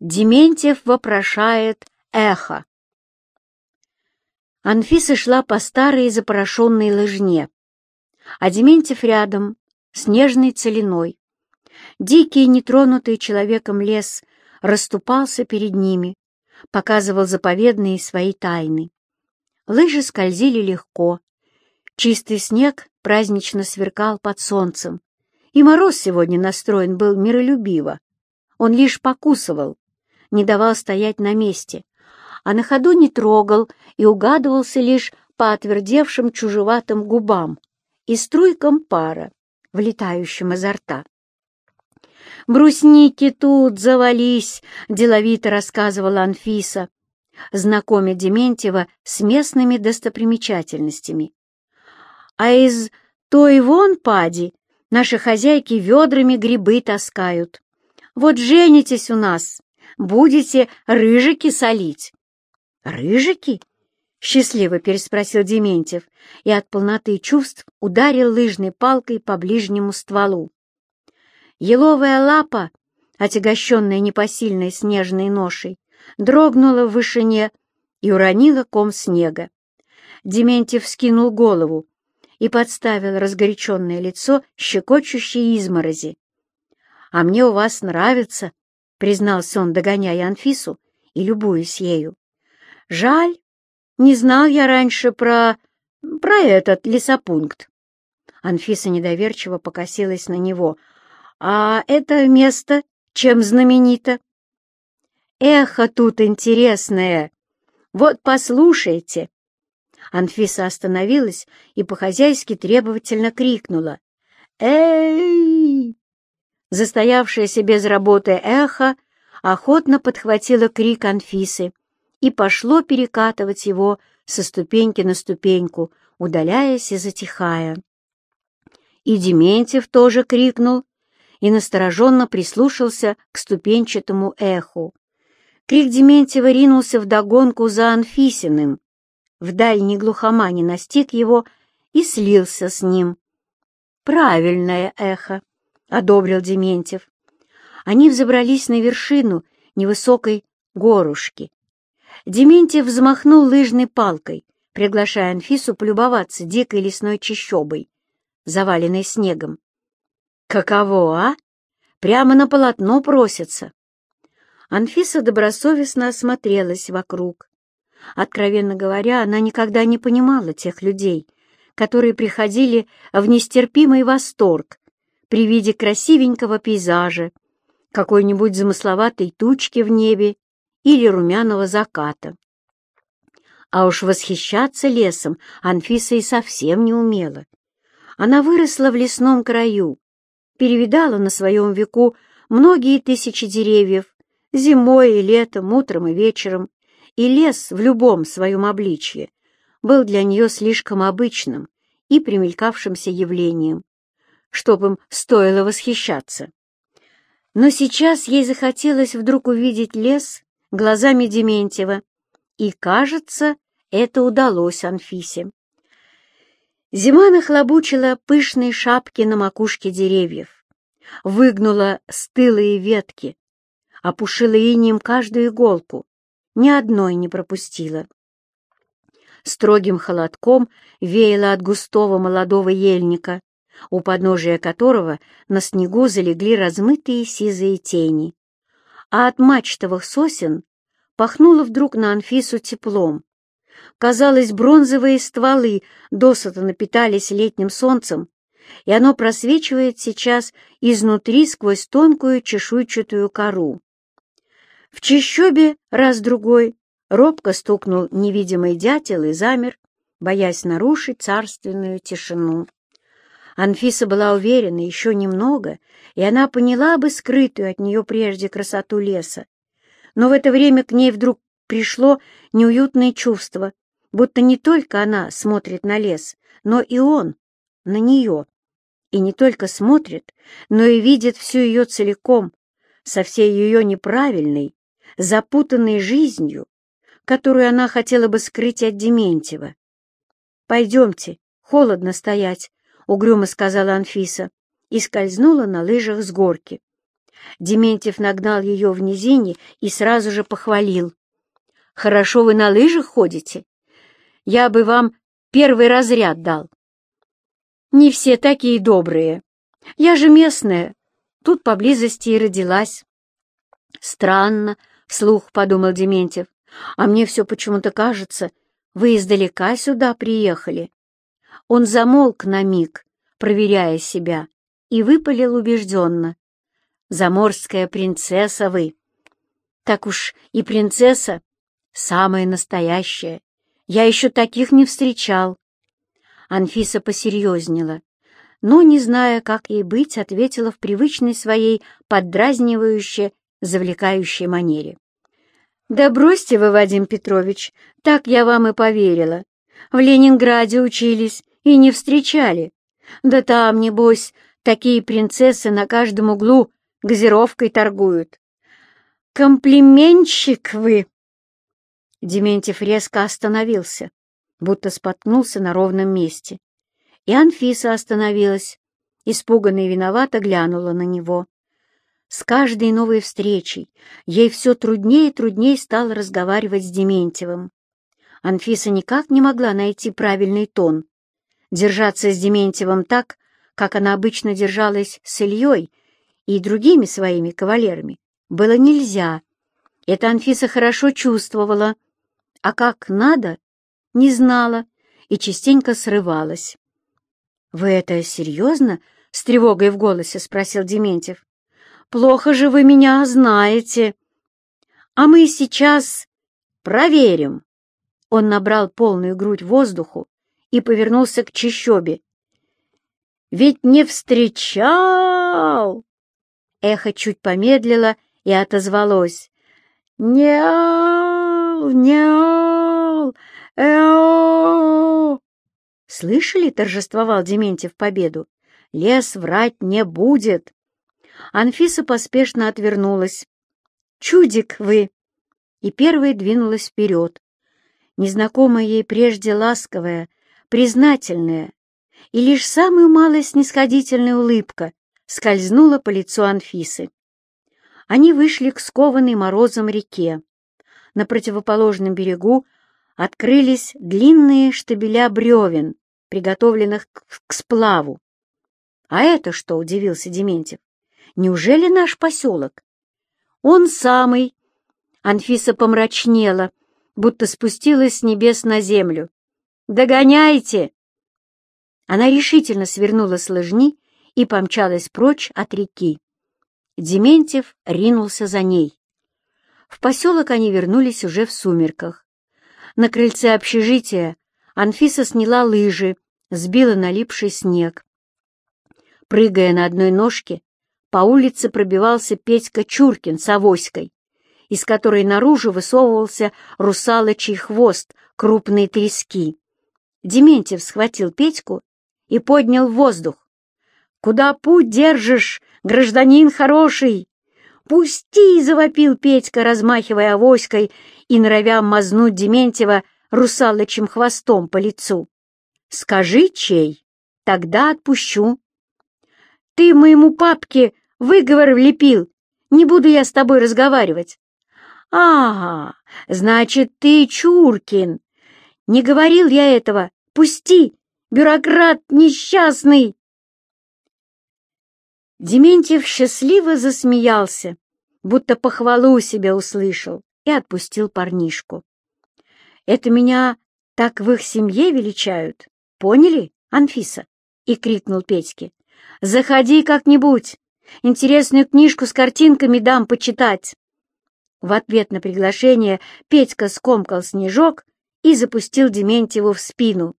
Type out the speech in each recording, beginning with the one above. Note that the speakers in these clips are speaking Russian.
Дементьев вопрошает эхо. Анфиса шла по старой запорошенной лыжне, а Дементьев рядом, с нежной целиной. Дикий, нетронутый человеком лес расступался перед ними, показывал заповедные свои тайны. Лыжи скользили легко. Чистый снег празднично сверкал под солнцем, и мороз сегодня настроен был миролюбиво. Он лишь покусывал, не давал стоять на месте, а на ходу не трогал и угадывался лишь по отвердевшим чужеватым губам и струйкам пара, влетающим изо рта. «Брусники тут завались!» — деловито рассказывала Анфиса, знакомя Дементьева с местными достопримечательностями. «А из той вон пади наши хозяйки ведрами грибы таскают. Вот женитесь у нас, будете рыжики солить». «Рыжики?» — счастливо переспросил Дементьев и от полноты чувств ударил лыжной палкой по ближнему стволу. Еловая лапа, отягощенная непосильной снежной ношей, дрогнула в вышине и уронила ком снега. Дементьев скинул голову и подставил разгоряченное лицо щекочущей изморози. «А мне у вас нравится», — признался он, догоняя Анфису и любуясь ею. «Жаль, не знал я раньше про... про этот лесопункт». Анфиса недоверчиво покосилась на него. «А это место чем знаменито?» «Эхо тут интересное! Вот послушайте!» Анфиса остановилась и по-хозяйски требовательно крикнула. «Эй!» Застоявшееся без работы эхо охотно подхватило крик Анфисы и пошло перекатывать его со ступеньки на ступеньку, удаляясь и затихая. И Дементьев тоже крикнул и настороженно прислушался к ступенчатому эху. Крик Дементьева ринулся вдогонку за Анфисиным. В дальней глухомане настиг его и слился с ним. «Правильное эхо», — одобрил Дементьев. Они взобрались на вершину невысокой горушки. Дементьев взмахнул лыжной палкой, приглашая Анфису полюбоваться дикой лесной чащобой, заваленной снегом. «Каково, а? Прямо на полотно просится!» Анфиса добросовестно осмотрелась вокруг. Откровенно говоря, она никогда не понимала тех людей, которые приходили в нестерпимый восторг при виде красивенького пейзажа, какой-нибудь замысловатой тучки в небе или румяного заката. А уж восхищаться лесом Анфиса и совсем не умела. Она выросла в лесном краю, перевидала на своем веку многие тысячи деревьев, зимой и летом, утром и вечером, и лес в любом своем обличье был для нее слишком обычным и примелькавшимся явлением, чтоб им стоило восхищаться. Но сейчас ей захотелось вдруг увидеть лес глазами Дементьева, и, кажется, это удалось Анфисе. Зима нахлобучила пышные шапки на макушке деревьев, выгнула стылые ветки, опушила инеем каждую иголку, ни одной не пропустила. Строгим холодком веяло от густого молодого ельника, у подножия которого на снегу залегли размытые сизые тени. А от мачтовых сосен пахнуло вдруг на Анфису теплом. Казалось, бронзовые стволы досыта напитались летним солнцем, и оно просвечивает сейчас изнутри сквозь тонкую чешуйчатую кору. В чащобе раз-другой робко стукнул невидимый дятел и замер, боясь нарушить царственную тишину. Анфиса была уверена еще немного, и она поняла бы скрытую от нее прежде красоту леса. Но в это время к ней вдруг пришло неуютное чувство, будто не только она смотрит на лес, но и он на нее. И не только смотрит, но и видит всю ее целиком, со всей ее неправильной, запутанной жизнью, которую она хотела бы скрыть от Дементьева. «Пойдемте, холодно стоять», — угрюмо сказала Анфиса и скользнула на лыжах с горки. Дементьев нагнал ее в низине и сразу же похвалил. «Хорошо вы на лыжах ходите. Я бы вам первый разряд дал». «Не все такие добрые. Я же местная. Тут поблизости и родилась». «Странно», — вслух подумал Дементьев. «А мне все почему-то кажется, вы издалека сюда приехали». Он замолк на миг, проверяя себя, и выпалил убежденно. «Заморская принцесса вы!» «Так уж и принцесса самая настоящая. Я еще таких не встречал». Анфиса посерьезнела, но, не зная, как ей быть, ответила в привычной своей поддразнивающей, завлекающей манере. «Да бросьте вы, Вадим Петрович, так я вам и поверила. В Ленинграде учились и не встречали. Да там, небось, такие принцессы на каждом углу газировкой торгуют. Комплиментщик вы!» Дементьев резко остановился, будто споткнулся на ровном месте. И Анфиса остановилась, испуганно и виновато глянула на него. С каждой новой встречей ей все труднее и труднее стало разговаривать с Дементьевым. Анфиса никак не могла найти правильный тон. Держаться с Дементьевым так, как она обычно держалась с Ильей и другими своими кавалерами, было нельзя. Это Анфиса хорошо чувствовала, а как надо, не знала и частенько срывалась. «Вы это серьезно?» — с тревогой в голосе спросил Дементьев. «Плохо же вы меня знаете. А мы сейчас проверим». Он набрал полную грудь воздуху и повернулся к Чищобе. «Ведь не встречал!» Эхо чуть помедлило и отозвалось. «Няу! Няу! Эо!» «Слышали?» — торжествовал Дементьев победу. «Лес врать не будет!» Анфиса поспешно отвернулась. «Чудик вы!» И первая двинулась вперед. Незнакомая ей прежде ласковая, признательная, и лишь самая малая снисходительная улыбка скользнула по лицу Анфисы. Они вышли к скованной морозом реке. На противоположном берегу открылись длинные штабеля бревен, приготовленных к сплаву. «А это что?» — удивился Дементьев. «Неужели наш поселок?» «Он самый!» Анфиса помрачнела, будто спустилась с небес на землю. «Догоняйте!» Она решительно свернула с лыжни и помчалась прочь от реки. Дементьев ринулся за ней. В поселок они вернулись уже в сумерках. На крыльце общежития Анфиса сняла лыжи, сбила налипший снег. Прыгая на одной ножке, по улице пробивался Петька Чуркин с авоськой, из которой наружу высовывался русалочий хвост крупной трески. Дементьев схватил Петьку и поднял в воздух. «Куда путь держишь, гражданин хороший?» «Пусти!» — завопил Петька, размахивая авоськой и норовя мазнуть Дементьева русалочим хвостом по лицу. «Скажи, чей? Тогда отпущу». «Ты моему папке выговор влепил. Не буду я с тобой разговаривать». «Ага, значит, ты Чуркин. Не говорил я этого. Пусти, бюрократ несчастный!» Дементьев счастливо засмеялся, будто похвалу себя услышал, и отпустил парнишку. «Это меня так в их семье величают, поняли, Анфиса?» — и крикнул Петьке. «Заходи как-нибудь, интересную книжку с картинками дам почитать». В ответ на приглашение Петька скомкал снежок и запустил Дементьеву в спину.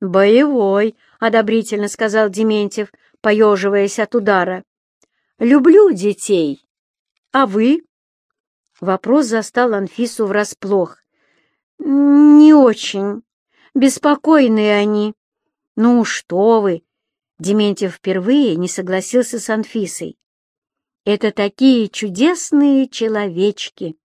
«Боевой», — одобрительно сказал Дементьев, поеживаясь от удара. «Люблю детей. А вы?» Вопрос застал Анфису врасплох. «Не очень. Беспокойные они». «Ну что вы!» Дементьев впервые не согласился с Анфисой. «Это такие чудесные человечки!»